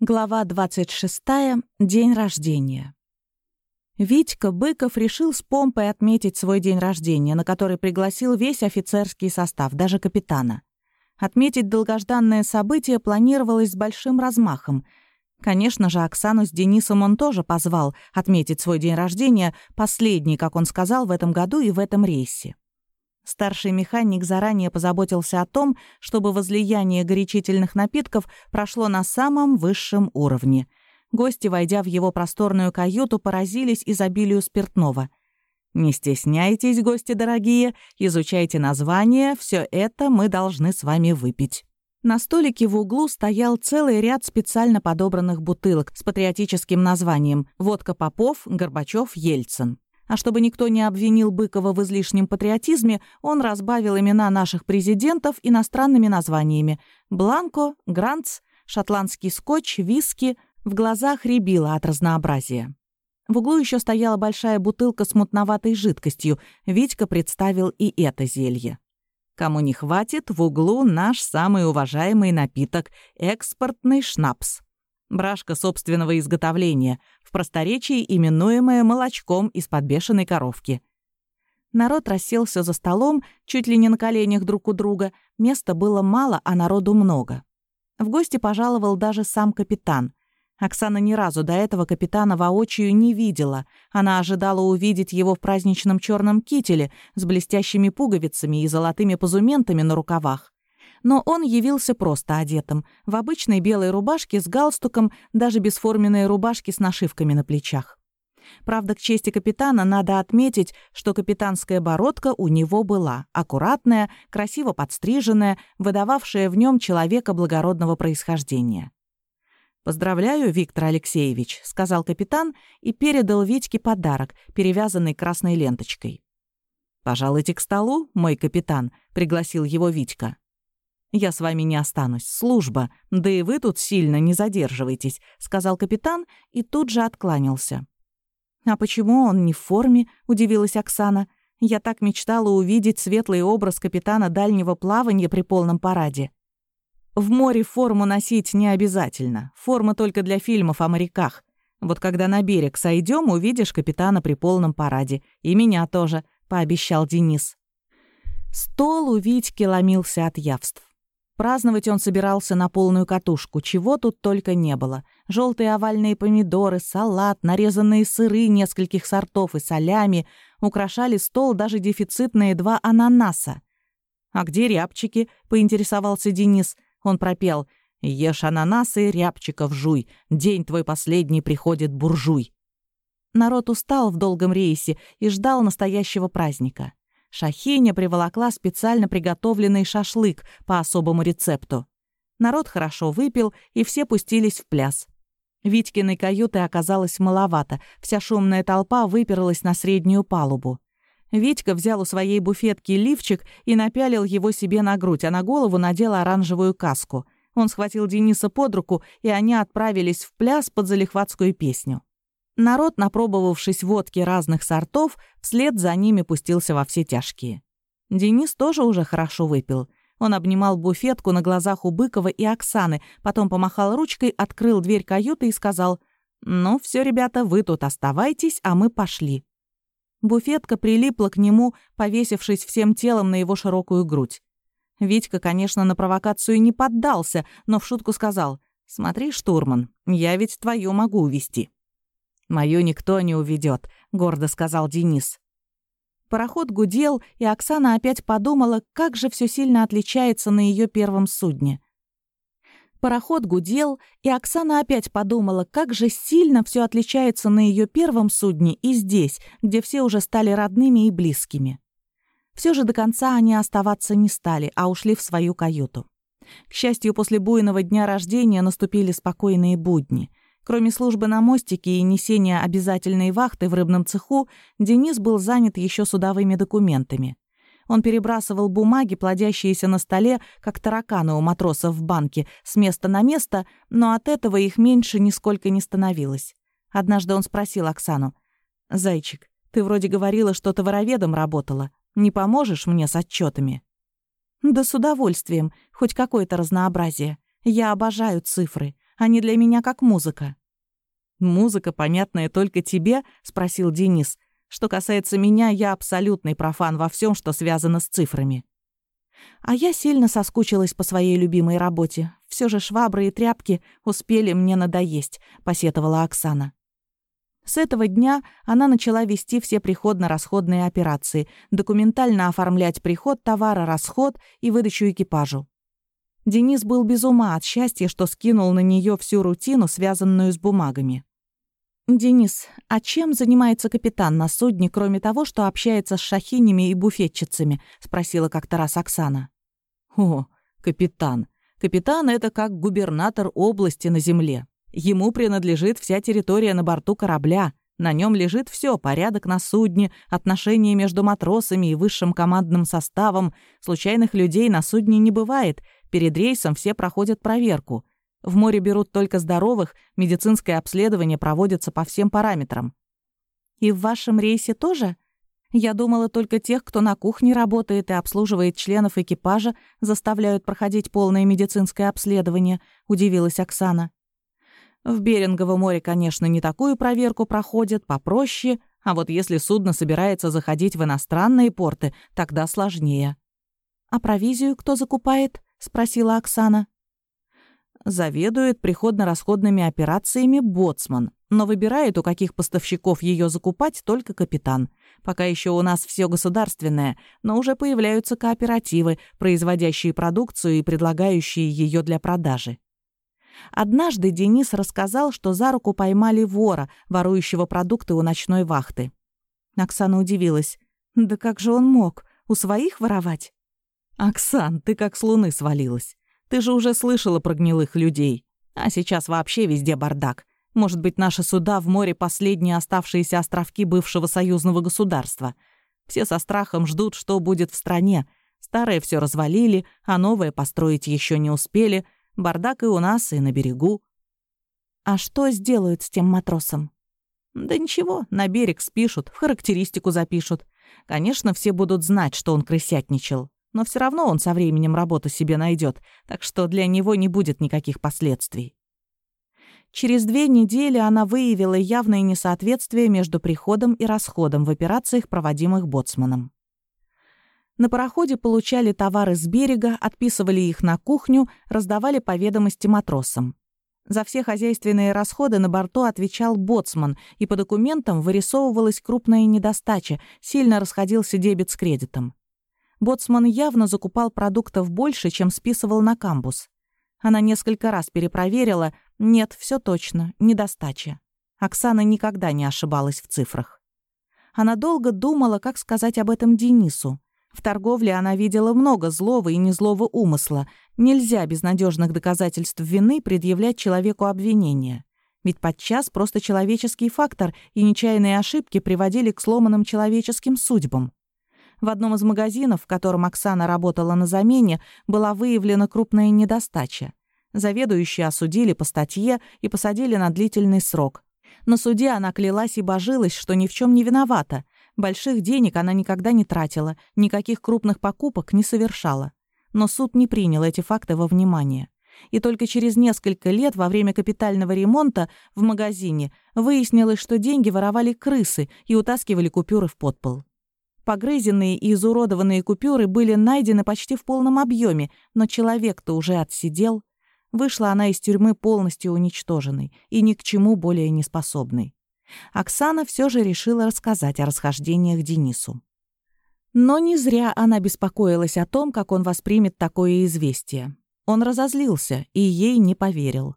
Глава 26. День рождения. Витька Быков решил с помпой отметить свой день рождения, на который пригласил весь офицерский состав, даже капитана. Отметить долгожданное событие планировалось с большим размахом. Конечно же, Оксану с Денисом он тоже позвал отметить свой день рождения, последний, как он сказал, в этом году и в этом рейсе. Старший механик заранее позаботился о том, чтобы возлияние горячительных напитков прошло на самом высшем уровне. Гости, войдя в его просторную каюту, поразились изобилию спиртного. «Не стесняйтесь, гости дорогие, изучайте название, все это мы должны с вами выпить». На столике в углу стоял целый ряд специально подобранных бутылок с патриотическим названием «Водка Попов, Горбачев, Ельцин». А чтобы никто не обвинил Быкова в излишнем патриотизме, он разбавил имена наших президентов иностранными названиями. Бланко, Грантс, шотландский скотч, виски. В глазах рябило от разнообразия. В углу еще стояла большая бутылка с мутноватой жидкостью. Витька представил и это зелье. Кому не хватит, в углу наш самый уважаемый напиток — экспортный шнапс. Брашка собственного изготовления, в просторечии именуемая молочком из подбешенной коровки. Народ расселся за столом, чуть ли не на коленях друг у друга. Места было мало, а народу много. В гости пожаловал даже сам капитан. Оксана ни разу до этого капитана воочию не видела. Она ожидала увидеть его в праздничном черном кителе с блестящими пуговицами и золотыми позументами на рукавах но он явился просто одетым, в обычной белой рубашке с галстуком, даже без форменной рубашки с нашивками на плечах. Правда, к чести капитана надо отметить, что капитанская бородка у него была, аккуратная, красиво подстриженная, выдававшая в нем человека благородного происхождения. «Поздравляю, Виктор Алексеевич», — сказал капитан и передал Витьке подарок, перевязанный красной ленточкой. «Пожалуйте к столу, мой капитан», — пригласил его Витька. «Я с вами не останусь. Служба. Да и вы тут сильно не задерживайтесь», — сказал капитан и тут же откланялся. «А почему он не в форме?» — удивилась Оксана. «Я так мечтала увидеть светлый образ капитана дальнего плавания при полном параде». «В море форму носить не обязательно. Форма только для фильмов о моряках. Вот когда на берег сойдем, увидишь капитана при полном параде. И меня тоже», — пообещал Денис. Стол у Витьки ломился от явств. Праздновать он собирался на полную катушку, чего тут только не было. Желтые овальные помидоры, салат, нарезанные сыры нескольких сортов и солями украшали стол даже дефицитные два ананаса. «А где рябчики?» — поинтересовался Денис. Он пропел «Ешь ананасы, рябчиков жуй, день твой последний приходит буржуй». Народ устал в долгом рейсе и ждал настоящего праздника. Шахиня приволокла специально приготовленный шашлык по особому рецепту. Народ хорошо выпил, и все пустились в пляс. Витькиной каюты оказалось маловато, вся шумная толпа выперлась на среднюю палубу. Витька взял у своей буфетки лифчик и напялил его себе на грудь, а на голову надел оранжевую каску. Он схватил Дениса под руку, и они отправились в пляс под залихватскую песню. Народ, напробовавшись водки разных сортов, вслед за ними пустился во все тяжкие. Денис тоже уже хорошо выпил. Он обнимал буфетку на глазах у Быкова и Оксаны, потом помахал ручкой, открыл дверь каюты и сказал «Ну все, ребята, вы тут оставайтесь, а мы пошли». Буфетка прилипла к нему, повесившись всем телом на его широкую грудь. Витька, конечно, на провокацию не поддался, но в шутку сказал «Смотри, штурман, я ведь твою могу увести. «Мою никто не уведет», — гордо сказал Денис. Пароход гудел, и Оксана опять подумала, как же все сильно отличается на ее первом судне. Пароход гудел, и Оксана опять подумала, как же сильно все отличается на ее первом судне и здесь, где все уже стали родными и близкими. Все же до конца они оставаться не стали, а ушли в свою каюту. К счастью, после буйного дня рождения наступили спокойные будни. Кроме службы на мостике и несения обязательной вахты в рыбном цеху, Денис был занят еще судовыми документами. Он перебрасывал бумаги, плодящиеся на столе, как тараканы у матросов в банке, с места на место, но от этого их меньше нисколько не становилось. Однажды он спросил Оксану. «Зайчик, ты вроде говорила, что ты вороведом работала. Не поможешь мне с отчетами? «Да с удовольствием. Хоть какое-то разнообразие. Я обожаю цифры. Они для меня как музыка». «Музыка, понятная только тебе?» — спросил Денис. «Что касается меня, я абсолютный профан во всем, что связано с цифрами». А я сильно соскучилась по своей любимой работе. Все же швабры и тряпки успели мне надоесть», — посетовала Оксана. С этого дня она начала вести все приходно-расходные операции, документально оформлять приход товара, расход и выдачу экипажу. Денис был без ума от счастья, что скинул на нее всю рутину, связанную с бумагами. «Денис, а чем занимается капитан на судне, кроме того, что общается с шахинями и буфетчицами?» — спросила как-то раз Оксана. «О, капитан. Капитан — это как губернатор области на земле. Ему принадлежит вся территория на борту корабля. На нем лежит все: порядок на судне, отношения между матросами и высшим командным составом. Случайных людей на судне не бывает. Перед рейсом все проходят проверку. В море берут только здоровых, медицинское обследование проводится по всем параметрам. И в вашем рейсе тоже? Я думала, только тех, кто на кухне работает и обслуживает членов экипажа, заставляют проходить полное медицинское обследование, удивилась Оксана. В Беринговом море, конечно, не такую проверку проходят, попроще, а вот если судно собирается заходить в иностранные порты, тогда сложнее. «А провизию кто закупает?» — спросила Оксана. Заведует приходно-расходными операциями боцман, но выбирает, у каких поставщиков ее закупать, только капитан. Пока еще у нас все государственное, но уже появляются кооперативы, производящие продукцию и предлагающие ее для продажи. Однажды Денис рассказал, что за руку поймали вора, ворующего продукты у ночной вахты. Оксана удивилась. «Да как же он мог? У своих воровать?» «Оксан, ты как с луны свалилась. Ты же уже слышала про гнилых людей. А сейчас вообще везде бардак. Может быть, наши суда в море — последние оставшиеся островки бывшего союзного государства. Все со страхом ждут, что будет в стране. Старое все развалили, а новое построить еще не успели — Бардак и у нас, и на берегу. А что сделают с тем матросом? Да ничего, на берег спишут, в характеристику запишут. Конечно, все будут знать, что он крысятничал. Но все равно он со временем работу себе найдет, так что для него не будет никаких последствий. Через две недели она выявила явное несоответствие между приходом и расходом в операциях, проводимых боцманом. На пароходе получали товары с берега, отписывали их на кухню, раздавали по ведомости матросам. За все хозяйственные расходы на борту отвечал боцман, и по документам вырисовывалась крупная недостача, сильно расходился дебет с кредитом. Боцман явно закупал продуктов больше, чем списывал на камбус. Она несколько раз перепроверила. Нет, все точно, недостача. Оксана никогда не ошибалась в цифрах. Она долго думала, как сказать об этом Денису. В торговле она видела много злого и незлого умысла. Нельзя без надежных доказательств вины предъявлять человеку обвинения. Ведь подчас просто человеческий фактор и нечаянные ошибки приводили к сломанным человеческим судьбам. В одном из магазинов, в котором Оксана работала на замене, была выявлена крупная недостача. Заведующие осудили по статье и посадили на длительный срок. На суде она клялась и божилась, что ни в чем не виновата, Больших денег она никогда не тратила, никаких крупных покупок не совершала. Но суд не принял эти факты во внимание. И только через несколько лет во время капитального ремонта в магазине выяснилось, что деньги воровали крысы и утаскивали купюры в подпол. Погрызенные и изуродованные купюры были найдены почти в полном объеме, но человек-то уже отсидел. Вышла она из тюрьмы полностью уничтоженной и ни к чему более не способной. Оксана все же решила рассказать о расхождениях Денису. Но не зря она беспокоилась о том, как он воспримет такое известие. Он разозлился и ей не поверил.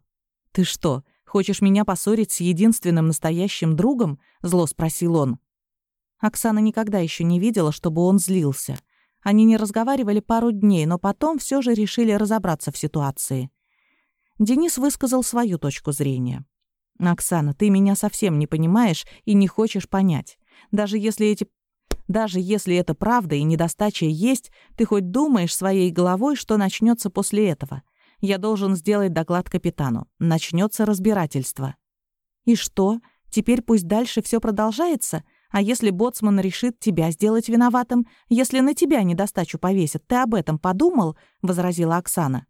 «Ты что, хочешь меня поссорить с единственным настоящим другом?» — зло спросил он. Оксана никогда еще не видела, чтобы он злился. Они не разговаривали пару дней, но потом все же решили разобраться в ситуации. Денис высказал свою точку зрения. «Оксана, ты меня совсем не понимаешь и не хочешь понять. Даже если эти... Даже если это правда и недостача есть, ты хоть думаешь своей головой, что начнется после этого. Я должен сделать доклад капитану. Начнется разбирательство». «И что? Теперь пусть дальше все продолжается? А если боцман решит тебя сделать виноватым? Если на тебя недостачу повесят, ты об этом подумал?» — возразила Оксана.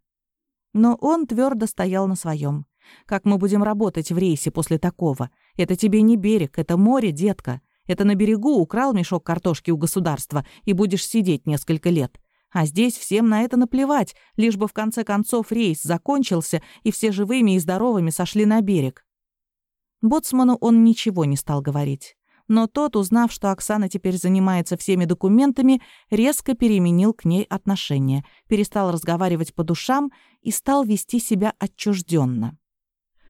Но он твердо стоял на своем. Как мы будем работать в рейсе после такого? Это тебе не берег, это море, детка. Это на берегу украл мешок картошки у государства и будешь сидеть несколько лет. А здесь всем на это наплевать, лишь бы в конце концов рейс закончился и все живыми и здоровыми сошли на берег. Боцману он ничего не стал говорить. Но тот, узнав, что Оксана теперь занимается всеми документами, резко переменил к ней отношение, перестал разговаривать по душам и стал вести себя отчужденно.